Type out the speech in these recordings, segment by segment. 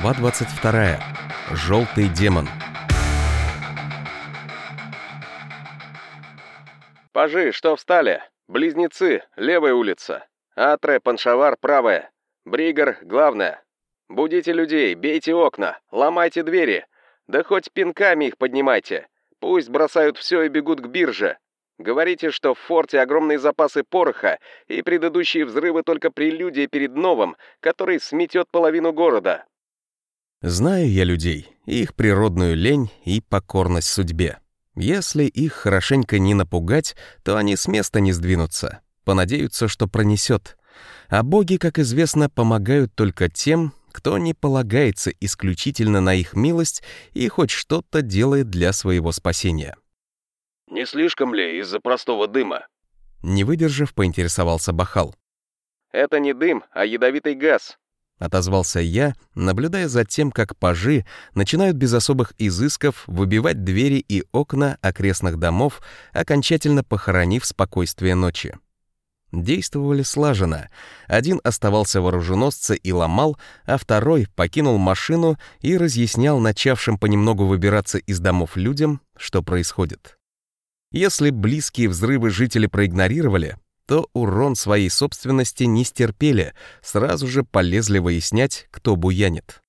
Глава 22. Желтый демон. «Пажи, что встали? Близнецы, левая улица. Атре, Паншавар, правая. Бригер, главная. Будите людей, бейте окна, ломайте двери. Да хоть пинками их поднимайте. Пусть бросают все и бегут к бирже. Говорите, что в форте огромные запасы пороха, и предыдущие взрывы только прелюдия перед новым, который сметет половину города. Знаю я людей, их природную лень и покорность судьбе. Если их хорошенько не напугать, то они с места не сдвинутся, понадеются, что пронесет. А боги, как известно, помогают только тем, кто не полагается исключительно на их милость и хоть что-то делает для своего спасения. «Не слишком ли из-за простого дыма?» Не выдержав, поинтересовался Бахал. «Это не дым, а ядовитый газ», — отозвался я, наблюдая за тем, как пажи начинают без особых изысков выбивать двери и окна окрестных домов, окончательно похоронив спокойствие ночи. Действовали слаженно. Один оставался в и ломал, а второй покинул машину и разъяснял начавшим понемногу выбираться из домов людям, что происходит. Если близкие взрывы жители проигнорировали, то урон своей собственности не стерпели, сразу же полезли выяснять, кто буянит.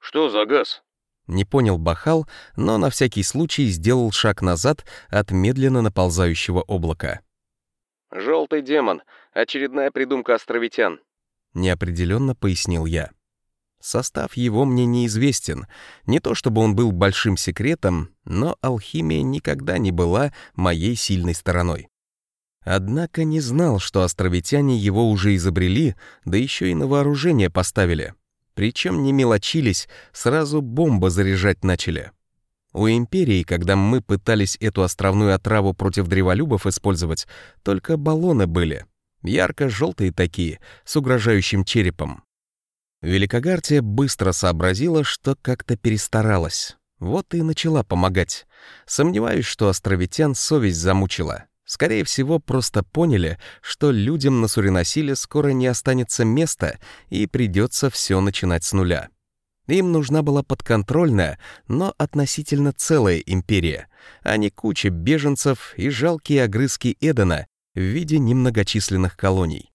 «Что за газ?» Не понял Бахал, но на всякий случай сделал шаг назад от медленно наползающего облака. «Желтый демон. Очередная придумка островитян», — неопределенно пояснил я. Состав его мне неизвестен. Не то чтобы он был большим секретом, но алхимия никогда не была моей сильной стороной. Однако не знал, что островитяне его уже изобрели, да еще и на вооружение поставили. Причем не мелочились, сразу бомбы заряжать начали. У Империи, когда мы пытались эту островную отраву против древолюбов использовать, только баллоны были. Ярко-желтые такие, с угрожающим черепом. Великогартия быстро сообразила, что как-то перестаралась. Вот и начала помогать. Сомневаюсь, что островитян совесть замучила. Скорее всего, просто поняли, что людям на Суриносиле скоро не останется места и придется все начинать с нуля. Им нужна была подконтрольная, но относительно целая империя, а не куча беженцев и жалкие огрызки Эдена в виде немногочисленных колоний.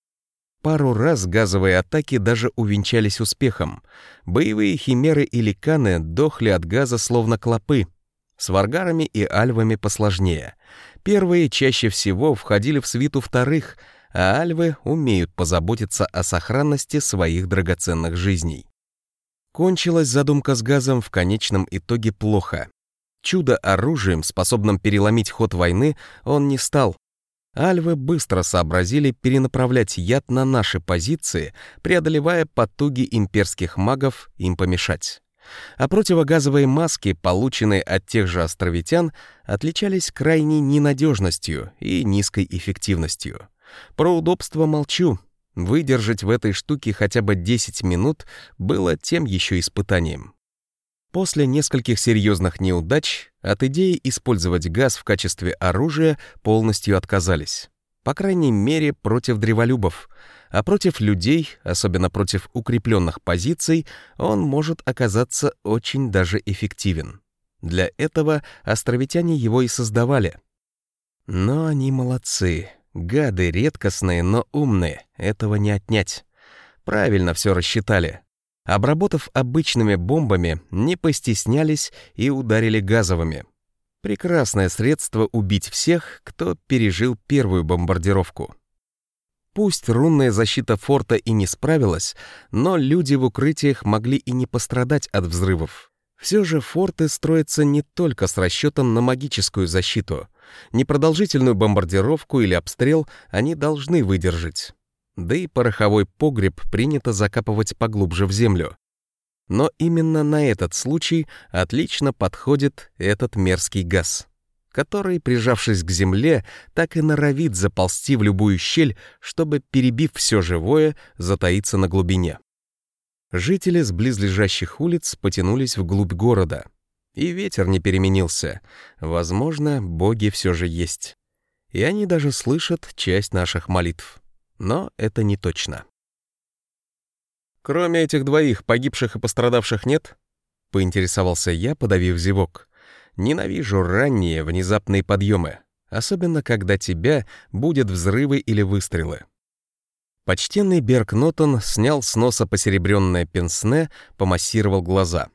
Пару раз газовые атаки даже увенчались успехом. Боевые химеры и ликаны дохли от газа словно клопы. С варгарами и альвами посложнее. Первые чаще всего входили в свиту вторых, а альвы умеют позаботиться о сохранности своих драгоценных жизней. Кончилась задумка с газом в конечном итоге плохо. Чудо оружием, способным переломить ход войны, он не стал, Альвы быстро сообразили перенаправлять яд на наши позиции, преодолевая потуги имперских магов им помешать. А противогазовые маски, полученные от тех же островитян, отличались крайней ненадежностью и низкой эффективностью. Про удобство молчу. Выдержать в этой штуке хотя бы 10 минут было тем еще испытанием. После нескольких серьезных неудач от идеи использовать газ в качестве оружия полностью отказались. По крайней мере, против древолюбов. А против людей, особенно против укрепленных позиций, он может оказаться очень даже эффективен. Для этого островитяне его и создавали. Но они молодцы. Гады редкостные, но умные. Этого не отнять. Правильно все рассчитали. Обработав обычными бомбами, не постеснялись и ударили газовыми. Прекрасное средство убить всех, кто пережил первую бомбардировку. Пусть рунная защита форта и не справилась, но люди в укрытиях могли и не пострадать от взрывов. Все же форты строятся не только с расчетом на магическую защиту. Непродолжительную бомбардировку или обстрел они должны выдержать да и пороховой погреб принято закапывать поглубже в землю. Но именно на этот случай отлично подходит этот мерзкий газ, который, прижавшись к земле, так и норовит заползти в любую щель, чтобы, перебив все живое, затаиться на глубине. Жители с близлежащих улиц потянулись вглубь города. И ветер не переменился. Возможно, боги все же есть. И они даже слышат часть наших молитв но это не точно. Кроме этих двоих, погибших и пострадавших нет? Поинтересовался я, подавив зевок. Ненавижу ранние внезапные подъемы, особенно когда тебя будет взрывы или выстрелы. Почтенный Берг Нотон снял с носа посеребренное пенсне, помассировал глаза.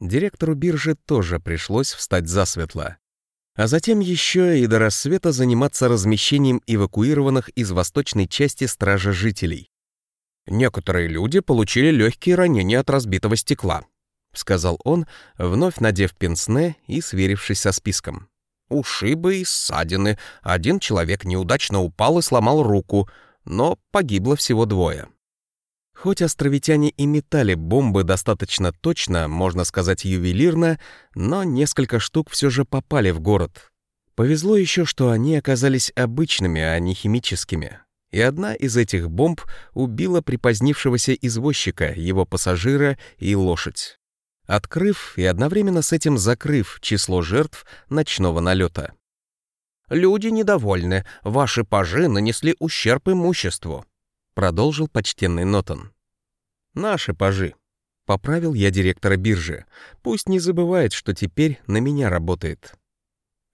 Директору биржи тоже пришлось встать засветло. А затем еще и до рассвета заниматься размещением эвакуированных из восточной части стража жителей. Некоторые люди получили легкие ранения от разбитого стекла, — сказал он, вновь надев пенсне и сверившись со списком. «Ушибы и ссадины. Один человек неудачно упал и сломал руку, но погибло всего двое». Хоть островитяне и метали бомбы достаточно точно, можно сказать ювелирно, но несколько штук все же попали в город. Повезло еще, что они оказались обычными, а не химическими. И одна из этих бомб убила припозднившегося извозчика, его пассажира и лошадь открыв и одновременно с этим закрыв число жертв ночного налета. «Люди недовольны, ваши пажи нанесли ущерб имуществу», продолжил почтенный Нотон. «Наши пажи», — поправил я директора биржи, пусть не забывает, что теперь на меня работает.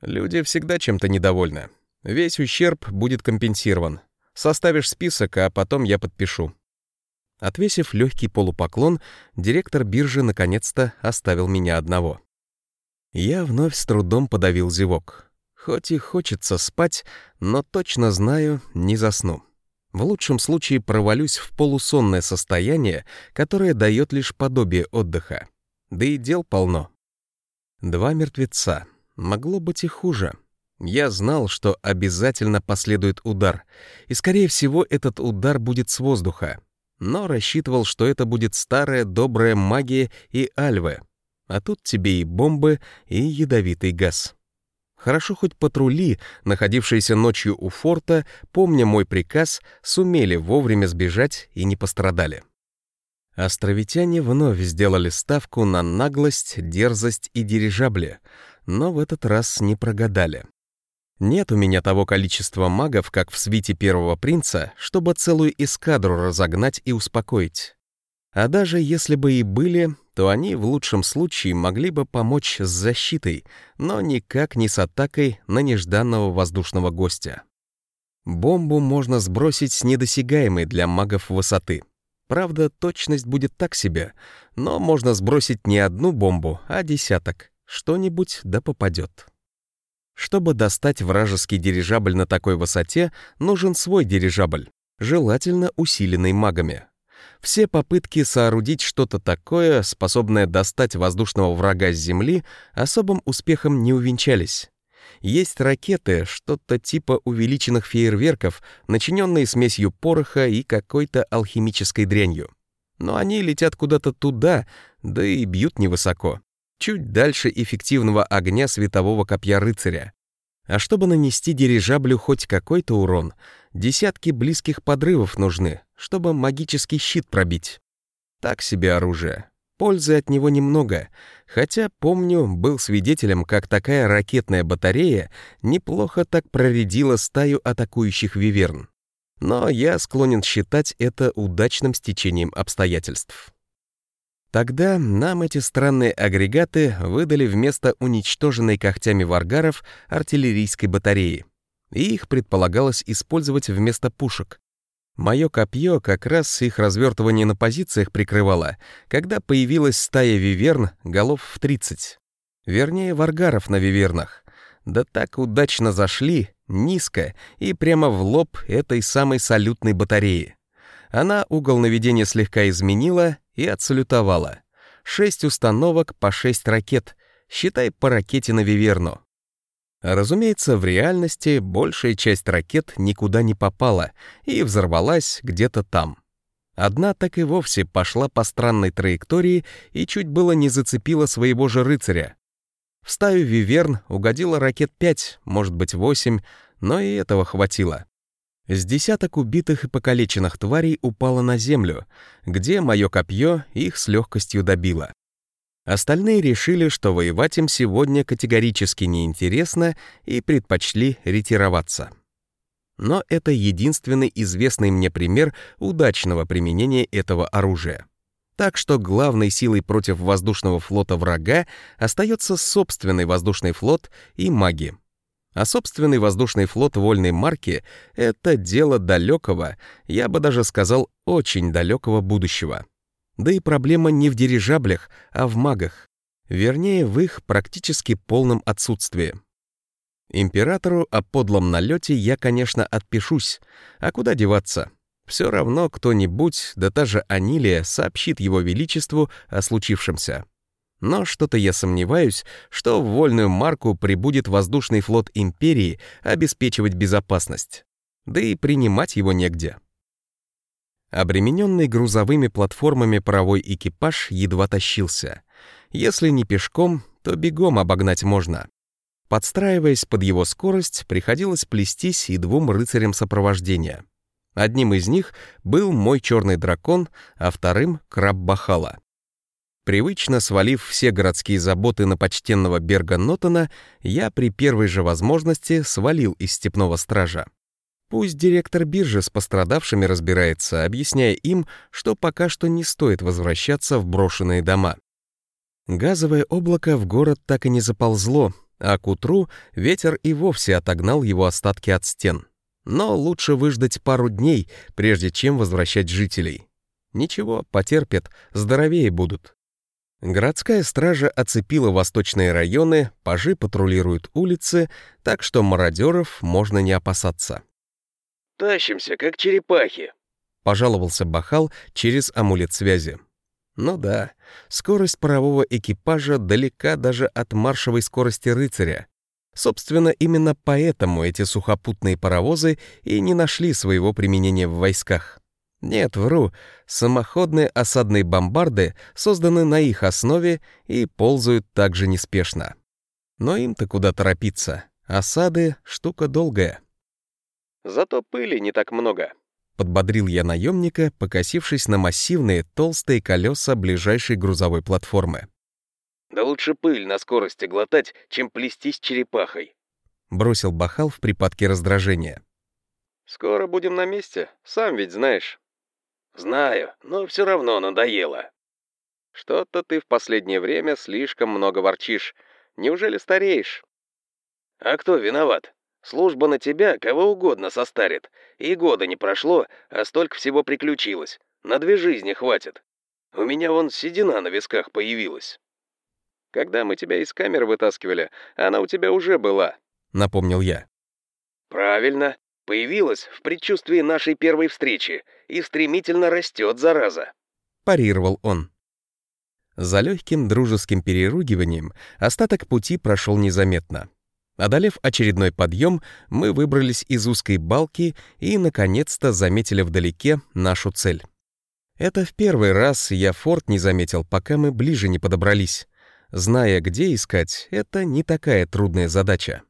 Люди всегда чем-то недовольны. Весь ущерб будет компенсирован. Составишь список, а потом я подпишу. Отвесив легкий полупоклон, директор биржи наконец-то оставил меня одного. Я вновь с трудом подавил зевок. Хоть и хочется спать, но точно знаю, не засну. В лучшем случае провалюсь в полусонное состояние, которое дает лишь подобие отдыха. Да и дел полно. Два мертвеца. Могло быть и хуже. Я знал, что обязательно последует удар, и, скорее всего, этот удар будет с воздуха но рассчитывал, что это будет старая добрая магия и альвы. А тут тебе и бомбы, и ядовитый газ. Хорошо хоть патрули, находившиеся ночью у форта, помня мой приказ, сумели вовремя сбежать и не пострадали. Островитяне вновь сделали ставку на наглость, дерзость и дирижабли, но в этот раз не прогадали. Нет у меня того количества магов, как в свите первого принца, чтобы целую эскадру разогнать и успокоить. А даже если бы и были, то они в лучшем случае могли бы помочь с защитой, но никак не с атакой на нежданного воздушного гостя. Бомбу можно сбросить с недосягаемой для магов высоты. Правда, точность будет так себе, но можно сбросить не одну бомбу, а десяток. Что-нибудь да попадет. Чтобы достать вражеский дирижабль на такой высоте, нужен свой дирижабль, желательно усиленный магами. Все попытки соорудить что-то такое, способное достать воздушного врага с земли, особым успехом не увенчались. Есть ракеты, что-то типа увеличенных фейерверков, начиненные смесью пороха и какой-то алхимической дрянью. Но они летят куда-то туда, да и бьют невысоко чуть дальше эффективного огня светового копья рыцаря. А чтобы нанести дирижаблю хоть какой-то урон, десятки близких подрывов нужны, чтобы магический щит пробить. Так себе оружие. Пользы от него немного, хотя, помню, был свидетелем, как такая ракетная батарея неплохо так проредила стаю атакующих виверн. Но я склонен считать это удачным стечением обстоятельств. Тогда нам эти странные агрегаты выдали вместо уничтоженной когтями варгаров артиллерийской батареи. И их предполагалось использовать вместо пушек. Мое копье как раз их развертывание на позициях прикрывало, когда появилась стая виверн голов в 30. Вернее, варгаров на вивернах. Да так удачно зашли, низко и прямо в лоб этой самой салютной батареи. Она угол наведения слегка изменила и отсалютовала. Шесть установок по шесть ракет, считай по ракете на Виверну. Разумеется, в реальности большая часть ракет никуда не попала и взорвалась где-то там. Одна так и вовсе пошла по странной траектории и чуть было не зацепила своего же рыцаря. В стаю Виверн угодило ракет пять, может быть восемь, но и этого хватило. С десяток убитых и покалеченных тварей упало на землю, где мое копье их с легкостью добило. Остальные решили, что воевать им сегодня категорически неинтересно и предпочли ретироваться. Но это единственный известный мне пример удачного применения этого оружия. Так что главной силой против воздушного флота врага остается собственный воздушный флот и маги. А собственный воздушный флот вольной марки — это дело далекого, я бы даже сказал, очень далекого будущего. Да и проблема не в дирижаблях, а в магах. Вернее, в их практически полном отсутствии. Императору о подлом налете я, конечно, отпишусь. А куда деваться? Все равно кто-нибудь, да та же Анилия, сообщит его величеству о случившемся. Но что-то я сомневаюсь, что в вольную марку прибудет воздушный флот Империи обеспечивать безопасность. Да и принимать его негде. Обремененный грузовыми платформами паровой экипаж едва тащился. Если не пешком, то бегом обогнать можно. Подстраиваясь под его скорость, приходилось плестись и двум рыцарям сопровождения. Одним из них был мой черный дракон, а вторым — краб Бахала. Привычно свалив все городские заботы на почтенного Берга Нотона, я при первой же возможности свалил из степного стража. Пусть директор биржи с пострадавшими разбирается, объясняя им, что пока что не стоит возвращаться в брошенные дома. Газовое облако в город так и не заползло, а к утру ветер и вовсе отогнал его остатки от стен. Но лучше выждать пару дней, прежде чем возвращать жителей. Ничего, потерпят, здоровее будут. Городская стража оцепила восточные районы, пажи патрулируют улицы, так что мародеров можно не опасаться. «Тащимся, как черепахи», — пожаловался Бахал через амулет связи. Ну да, скорость парового экипажа далека даже от маршевой скорости рыцаря. Собственно, именно поэтому эти сухопутные паровозы и не нашли своего применения в войсках. Нет, вру, самоходные осадные бомбарды созданы на их основе и ползают также неспешно. Но им-то куда торопиться, осады — штука долгая. Зато пыли не так много, Подбодрил я наемника, покосившись на массивные толстые колеса ближайшей грузовой платформы. «Да лучше пыль на скорости глотать, чем плестись черепахой», — бросил Бахал в припадке раздражения. «Скоро будем на месте, сам ведь знаешь». «Знаю, но все равно надоело». «Что-то ты в последнее время слишком много ворчишь. Неужели стареешь?» «А кто виноват? Служба на тебя кого угодно состарит. И года не прошло, а столько всего приключилось. На две жизни хватит. У меня вон седина на висках появилась. Когда мы тебя из камеры вытаскивали, она у тебя уже была, напомнил я. Правильно. Появилась в предчувствии нашей первой встречи и стремительно растет, зараза. Парировал он. За легким дружеским переругиванием остаток пути прошел незаметно. Одолев очередной подъем, мы выбрались из узкой балки и, наконец-то, заметили вдалеке нашу цель. Это в первый раз я форт не заметил, пока мы ближе не подобрались. Зная, где искать, это не такая трудная задача.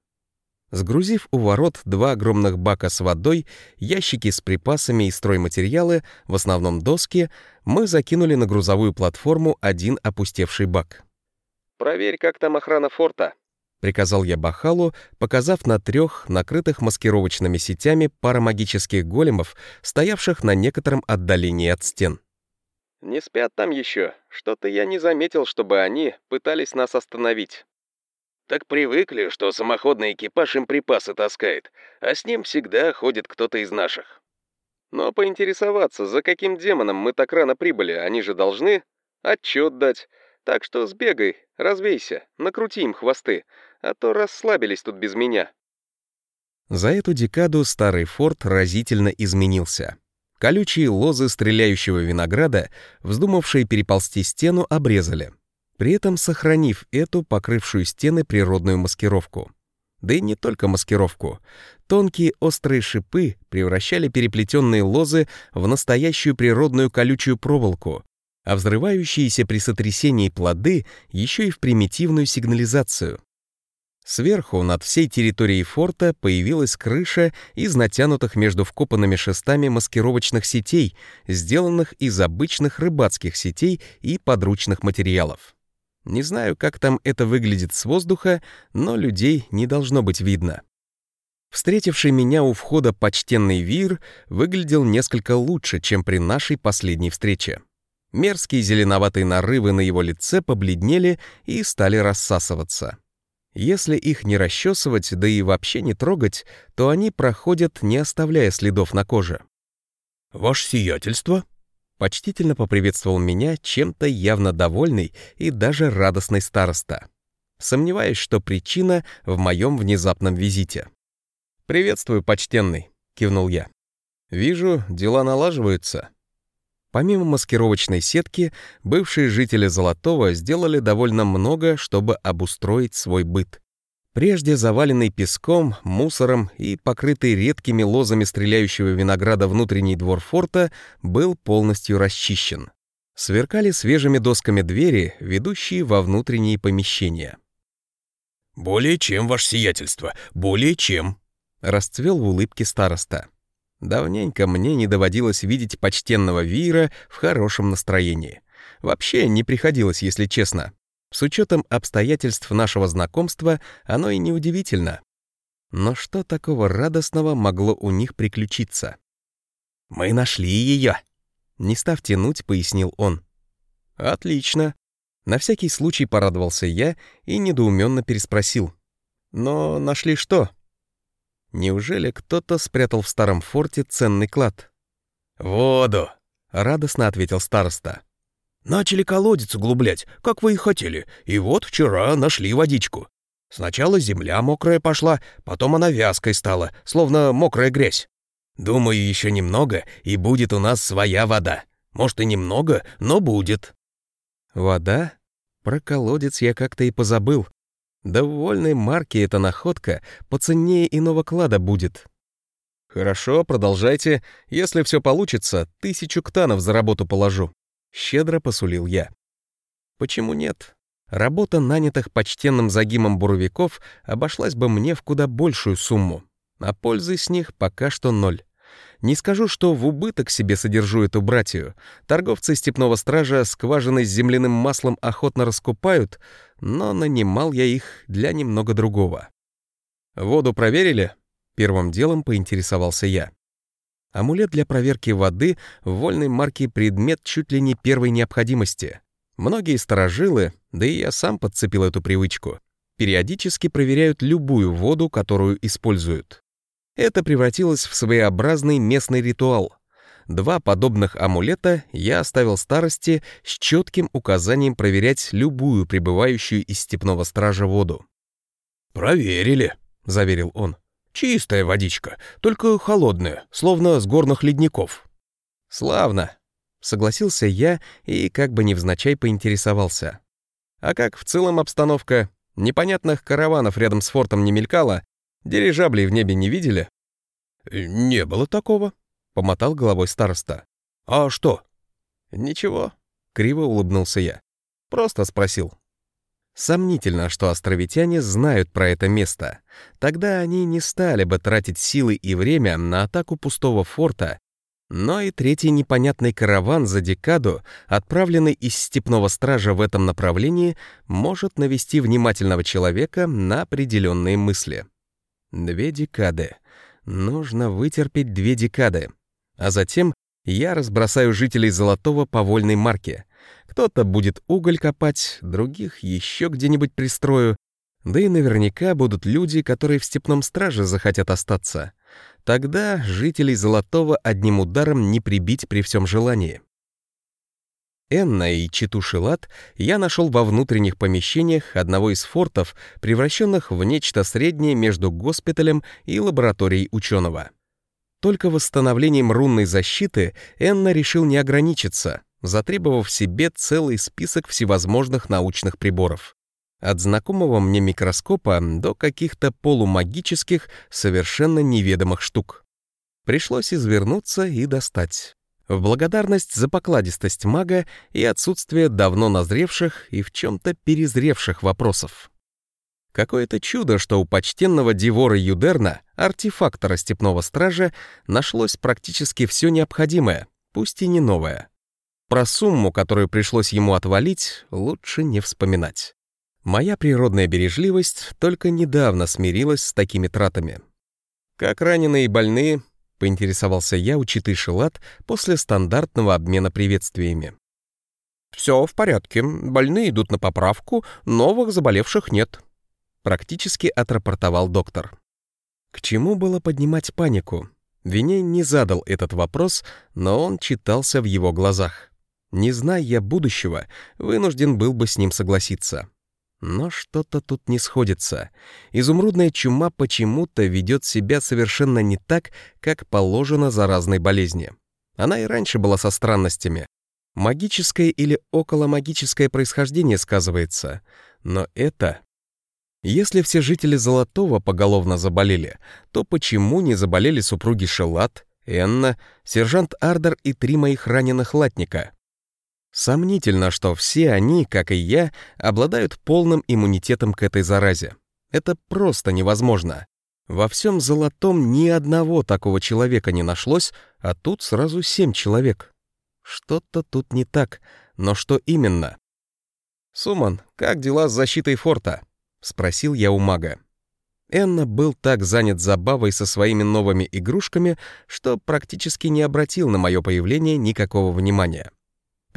Сгрузив у ворот два огромных бака с водой, ящики с припасами и стройматериалы, в основном доски, мы закинули на грузовую платформу один опустевший бак. «Проверь, как там охрана форта», — приказал я Бахалу, показав на трех накрытых маскировочными сетями парамагических големов, стоявших на некотором отдалении от стен. «Не спят там еще. Что-то я не заметил, чтобы они пытались нас остановить». «Так привыкли, что самоходный экипаж им припасы таскает, а с ним всегда ходит кто-то из наших». «Но поинтересоваться, за каким демоном мы так рано прибыли, они же должны отчет дать. Так что сбегай, развейся, накрути им хвосты, а то расслабились тут без меня». За эту декаду старый форт разительно изменился. Колючие лозы стреляющего винограда, вздумавшие переползти стену, обрезали, при этом сохранив эту покрывшую стены природную маскировку. Да и не только маскировку. Тонкие острые шипы превращали переплетенные лозы в настоящую природную колючую проволоку, а взрывающиеся при сотрясении плоды еще и в примитивную сигнализацию. Сверху над всей территорией форта появилась крыша из натянутых между вкопанными шестами маскировочных сетей, сделанных из обычных рыбацких сетей и подручных материалов. Не знаю, как там это выглядит с воздуха, но людей не должно быть видно. Встретивший меня у входа почтенный Вир выглядел несколько лучше, чем при нашей последней встрече. Мерзкие зеленоватые нарывы на его лице побледнели и стали рассасываться. Если их не расчесывать, да и вообще не трогать, то они проходят, не оставляя следов на коже. «Ваше сиятельство?» Почтительно поприветствовал меня чем-то явно довольный и даже радостный староста. Сомневаюсь, что причина в моем внезапном визите. «Приветствую, почтенный», — кивнул я. «Вижу, дела налаживаются». Помимо маскировочной сетки, бывшие жители Золотого сделали довольно много, чтобы обустроить свой быт. Прежде заваленный песком, мусором и покрытый редкими лозами стреляющего винограда внутренний двор форта был полностью расчищен. Сверкали свежими досками двери, ведущие во внутренние помещения. «Более чем, ваше сиятельство, более чем», — расцвел в улыбке староста. Давненько мне не доводилось видеть почтенного Виера в хорошем настроении. Вообще не приходилось, если честно. С учетом обстоятельств нашего знакомства оно и неудивительно. Но что такого радостного могло у них приключиться? «Мы нашли ее!» Не став тянуть, пояснил он. «Отлично!» На всякий случай порадовался я и недоуменно переспросил. «Но нашли что?» Неужели кто-то спрятал в старом форте ценный клад? «Воду!» — радостно ответил староста. Начали колодец углублять, как вы и хотели, и вот вчера нашли водичку. Сначала земля мокрая пошла, потом она вязкой стала, словно мокрая грязь. Думаю, еще немного, и будет у нас своя вода. Может, и немного, но будет». «Вода? Про колодец я как-то и позабыл. Да марке эта находка поценнее иного клада будет». «Хорошо, продолжайте. Если все получится, тысячу ктанов за работу положу». — щедро посулил я. «Почему нет? Работа нанятых почтенным загимом буровиков обошлась бы мне в куда большую сумму, а пользы с них пока что ноль. Не скажу, что в убыток себе содержу эту братью. Торговцы степного стража скважины с земляным маслом охотно раскупают, но нанимал я их для немного другого. «Воду проверили?» — первым делом поинтересовался я. Амулет для проверки воды в вольной марке предмет чуть ли не первой необходимости. Многие сторожилы, да и я сам подцепил эту привычку, периодически проверяют любую воду, которую используют. Это превратилось в своеобразный местный ритуал. Два подобных амулета я оставил старости с четким указанием проверять любую прибывающую из степного стража воду. «Проверили», — заверил он. Чистая водичка, только холодная, словно с горных ледников». «Славно», — согласился я и как бы невзначай поинтересовался. «А как в целом обстановка? Непонятных караванов рядом с фортом не мелькало? Дирижаблей в небе не видели?» «Э, «Не было такого», — помотал головой староста. «А что?» «Ничего», — криво улыбнулся я. «Просто спросил». Сомнительно, что островитяне знают про это место. Тогда они не стали бы тратить силы и время на атаку пустого форта, но и третий непонятный караван за декаду, отправленный из степного стража в этом направлении, может навести внимательного человека на определенные мысли. Две декады. Нужно вытерпеть две декады. А затем я разбросаю жителей Золотого по вольной марке. Кто-то будет уголь копать, других еще где-нибудь пристрою. Да и наверняка будут люди, которые в степном страже захотят остаться. Тогда жителей Золотого одним ударом не прибить при всем желании. Энна и Читу Шилат я нашел во внутренних помещениях одного из фортов, превращенных в нечто среднее между госпиталем и лабораторией ученого. Только восстановлением рунной защиты Энна решил не ограничиться — затребовав себе целый список всевозможных научных приборов. От знакомого мне микроскопа до каких-то полумагических, совершенно неведомых штук. Пришлось извернуться и достать. В благодарность за покладистость мага и отсутствие давно назревших и в чем-то перезревших вопросов. Какое-то чудо, что у почтенного Дивора Юдерна, артефактора степного стража, нашлось практически все необходимое, пусть и не новое. Про сумму, которую пришлось ему отвалить, лучше не вспоминать. Моя природная бережливость только недавно смирилась с такими тратами. «Как раненые и больные?» — поинтересовался я у Читы после стандартного обмена приветствиями. «Все в порядке. Больные идут на поправку, новых заболевших нет», — практически отрапортовал доктор. К чему было поднимать панику? Виней не задал этот вопрос, но он читался в его глазах. Не зная я будущего, вынужден был бы с ним согласиться. Но что-то тут не сходится. Изумрудная чума почему-то ведет себя совершенно не так, как положено заразной болезни. Она и раньше была со странностями. Магическое или околомагическое происхождение сказывается. Но это... Если все жители Золотого поголовно заболели, то почему не заболели супруги Шелат, Энна, сержант Ардер и три моих раненых латника? Сомнительно, что все они, как и я, обладают полным иммунитетом к этой заразе. Это просто невозможно. Во всем Золотом ни одного такого человека не нашлось, а тут сразу семь человек. Что-то тут не так, но что именно? «Суман, как дела с защитой форта?» — спросил я у мага. Энна был так занят забавой со своими новыми игрушками, что практически не обратил на мое появление никакого внимания.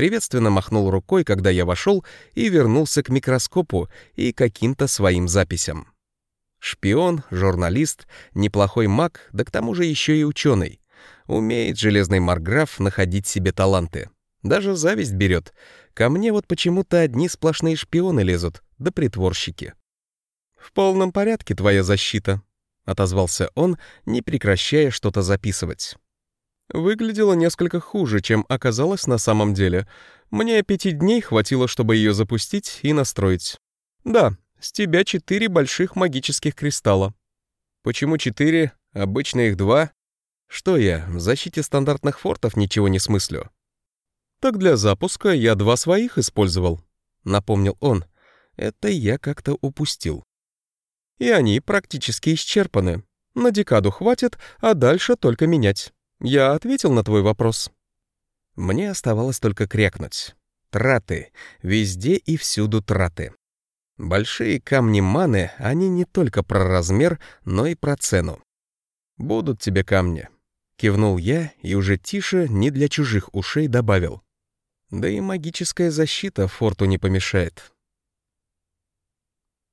Приветственно махнул рукой, когда я вошел, и вернулся к микроскопу и каким-то своим записям. Шпион, журналист, неплохой маг, да к тому же еще и ученый. Умеет железный марграф находить себе таланты. Даже зависть берет. Ко мне вот почему-то одни сплошные шпионы лезут, да притворщики. «В полном порядке твоя защита», — отозвался он, не прекращая что-то записывать. Выглядела несколько хуже, чем оказалось на самом деле. Мне пяти дней хватило, чтобы ее запустить и настроить. Да, с тебя четыре больших магических кристалла. Почему четыре? Обычно их два. Что я, в защите стандартных фортов ничего не смыслю? Так для запуска я два своих использовал, напомнил он. Это я как-то упустил. И они практически исчерпаны. На декаду хватит, а дальше только менять. Я ответил на твой вопрос. Мне оставалось только крякнуть. Траты. Везде и всюду траты. Большие камни маны, они не только про размер, но и про цену. «Будут тебе камни», — кивнул я и уже тише, не для чужих ушей добавил. «Да и магическая защита форту не помешает».